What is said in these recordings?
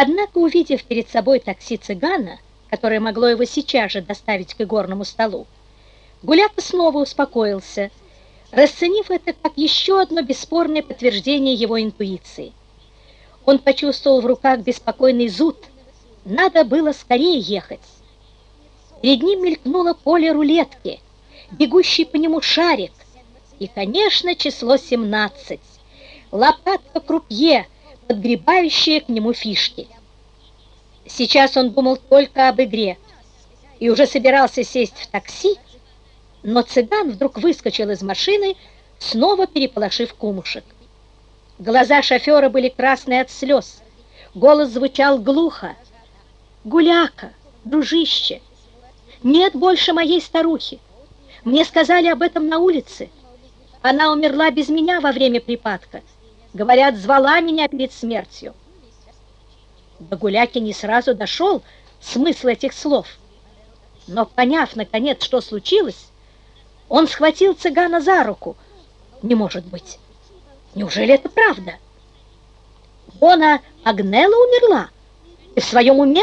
Однако, увидев перед собой такси цыгана, которое могло его сейчас же доставить к игорному столу, Гуляка снова успокоился, расценив это как еще одно бесспорное подтверждение его интуиции. Он почувствовал в руках беспокойный зуд. Надо было скорее ехать. Перед ним мелькнуло поле рулетки, бегущий по нему шарик и, конечно, число 17. Лопатка крупье, подгребающая к нему фишки. Сейчас он думал только об игре и уже собирался сесть в такси, но цыган вдруг выскочил из машины, снова переполошив кумушек. Глаза шофера были красные от слез, голос звучал глухо. «Гуляка, дружище, нет больше моей старухи. Мне сказали об этом на улице. Она умерла без меня во время припадка. Говорят, звала меня перед смертью». До не сразу дошел смысл этих слов. Но, поняв, наконец, что случилось, он схватил цыгана за руку. Не может быть. Неужели это правда? Бона Агнела умерла? Ты в своем уме?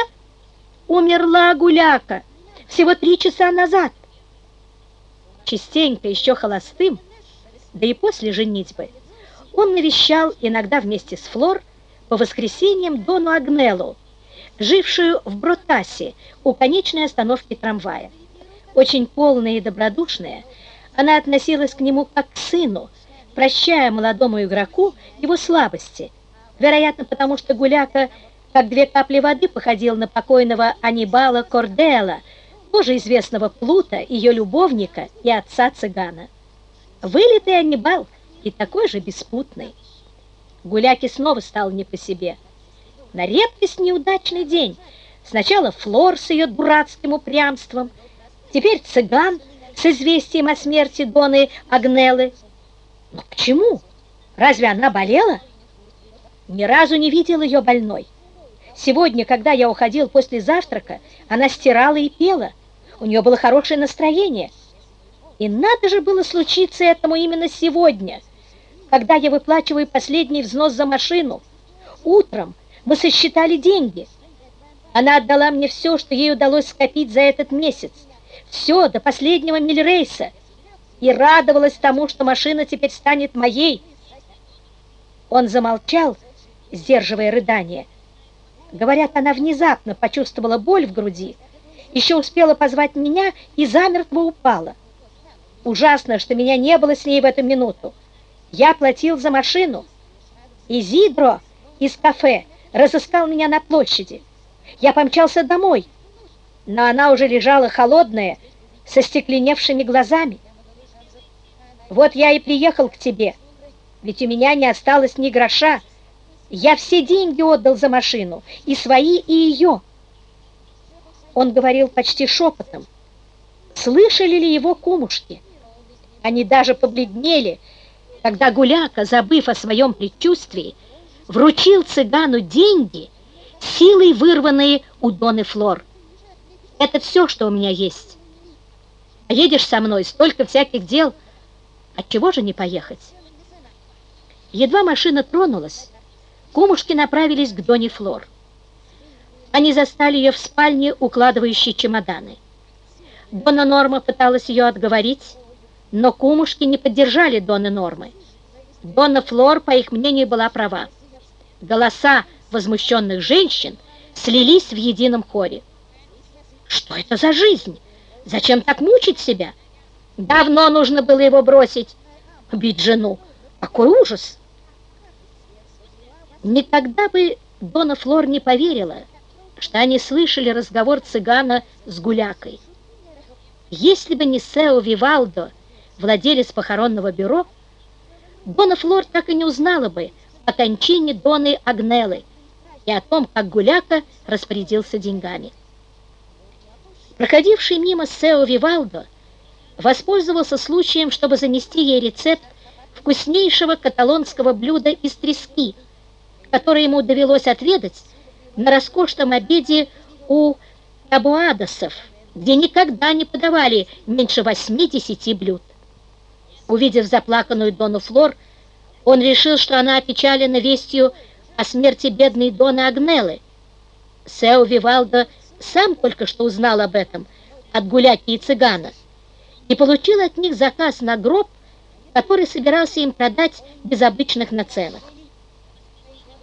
Умерла Гуляка всего три часа назад. Частенько, еще холостым, да и после женитьбы, он навещал иногда вместе с Флор по воскресеньям Дону Агнелу, жившую в Бротасе у конечной остановки трамвая. Очень полная и добродушная, она относилась к нему как к сыну, прощая молодому игроку его слабости, вероятно, потому что Гуляка, как две капли воды, походил на покойного Анибала Кордела, тоже известного Плута, ее любовника и отца цыгана. Вылитый Анибал и такой же беспутный. Гуляке снова стал не по себе. На редкость неудачный день. Сначала Флор с ее дурацким упрямством, теперь цыган с известием о смерти Доны Агнелы. Но к чему? Разве она болела? Ни разу не видел ее больной. Сегодня, когда я уходил после завтрака, она стирала и пела. У нее было хорошее настроение. И надо же было случиться этому именно сегодня, когда я выплачиваю последний взнос за машину. Утром мы сосчитали деньги. Она отдала мне все, что ей удалось скопить за этот месяц все до последнего мильрейса и радовалась тому, что машина теперь станет моей. Он замолчал, сдерживая рыдание. Говорят, она внезапно почувствовала боль в груди, еще успела позвать меня и замертво упала. Ужасно, что меня не было с ней в эту минуту. Я платил за машину. И Зидро из кафе разыскал меня на площади. Я помчался домой, но она уже лежала холодная, со стекленевшими глазами. Вот я и приехал к тебе, ведь у меня не осталось ни гроша. Я все деньги отдал за машину, и свои, и ее. Он говорил почти шепотом. Слышали ли его кумушки? Они даже побледнели, когда Гуляка, забыв о своем предчувствии, вручил цыгану деньги, силой вырванные у Доны Флор. Это все, что у меня есть. А едешь со мной, столько всяких дел. Отчего же не поехать? Едва машина тронулась, кумушки направились к Доне Флор. Они застали ее в спальне, укладывающей чемоданы. Дона Норма пыталась ее отговорить, но кумушки не поддержали Доны Нормы. Дона Флор, по их мнению, была права. Голоса возмущенных женщин слились в едином хоре. Что это за жизнь? Зачем так мучить себя? Давно нужно было его бросить. Бить жену. Какой ужас! Никогда бы Дона Флор не поверила, что они слышали разговор цыгана с гулякой. Если бы не Сео Вивалдо, владелец похоронного бюро, Дона Флор так и не узнала бы о кончине Доны Агнелы и о том, как гуляка распорядился деньгами. Проходивший мимо Сео Вивалдо воспользовался случаем, чтобы занести ей рецепт вкуснейшего каталонского блюда из трески, которое ему довелось отведать на роскошном обеде у табуадосов, где никогда не подавали меньше 80 блюд. Увидев заплаканную Дону Флор, он решил, что она опечалена вестью о смерти бедной Доны Агнелы Сео Вивалдо сам только что узнал об этом от гуляки и цыгана и получил от них заказ на гроб, который собирался им продать без обычных наценок.